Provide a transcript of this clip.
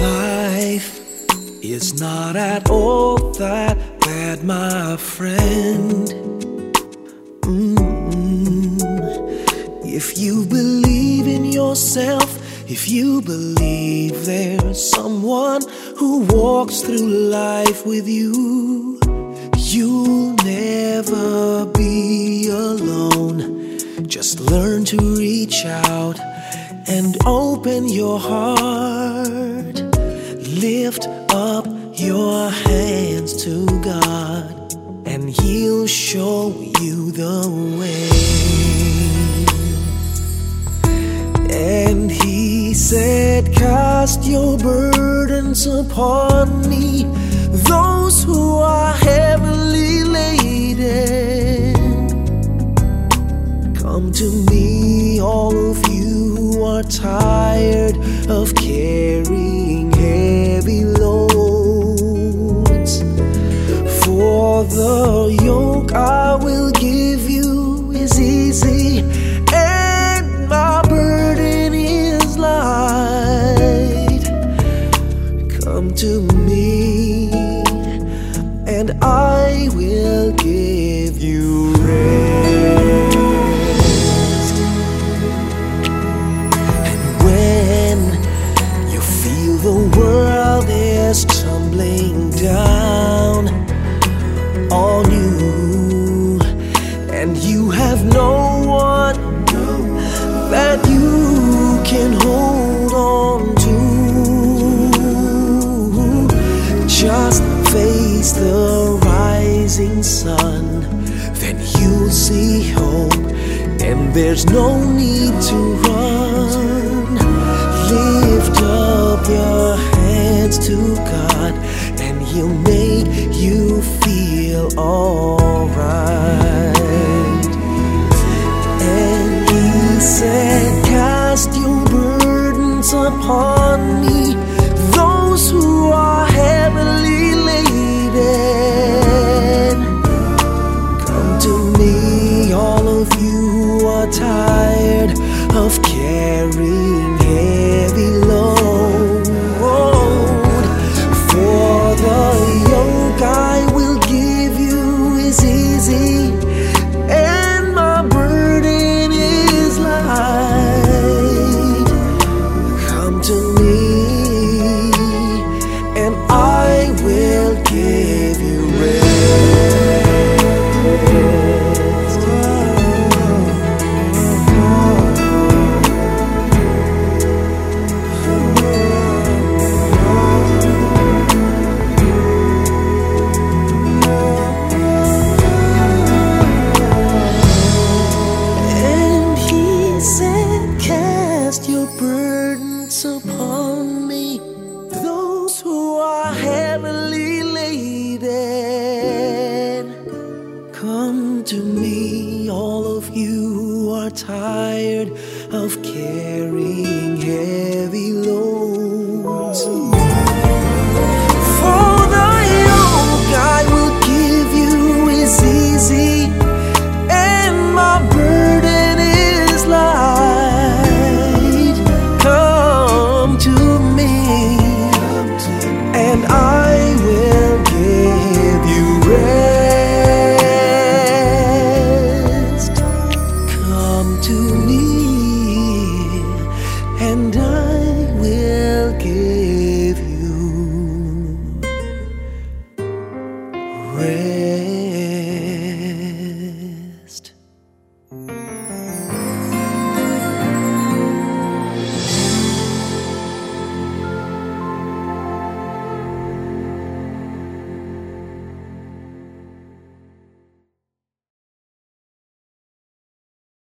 Life is not at all that bad, my friend. If you believe in yourself, if you believe there's someone who walks through life with you, you'll never be alone. Just learn to reach out and open your heart. Said, Cast your burdens upon me, those who are heavily laden. Come to me, all of you who are tired of carrying heavy loads. For the yoke I to me, and I will give sun, then you'll see hope, and there's no need to run. Lift up your hands to God, and He'll make you feel alright. Easy, your burdens upon me, those who are heavily laden. Come to me, all of you who are tired of carrying heavy loads. window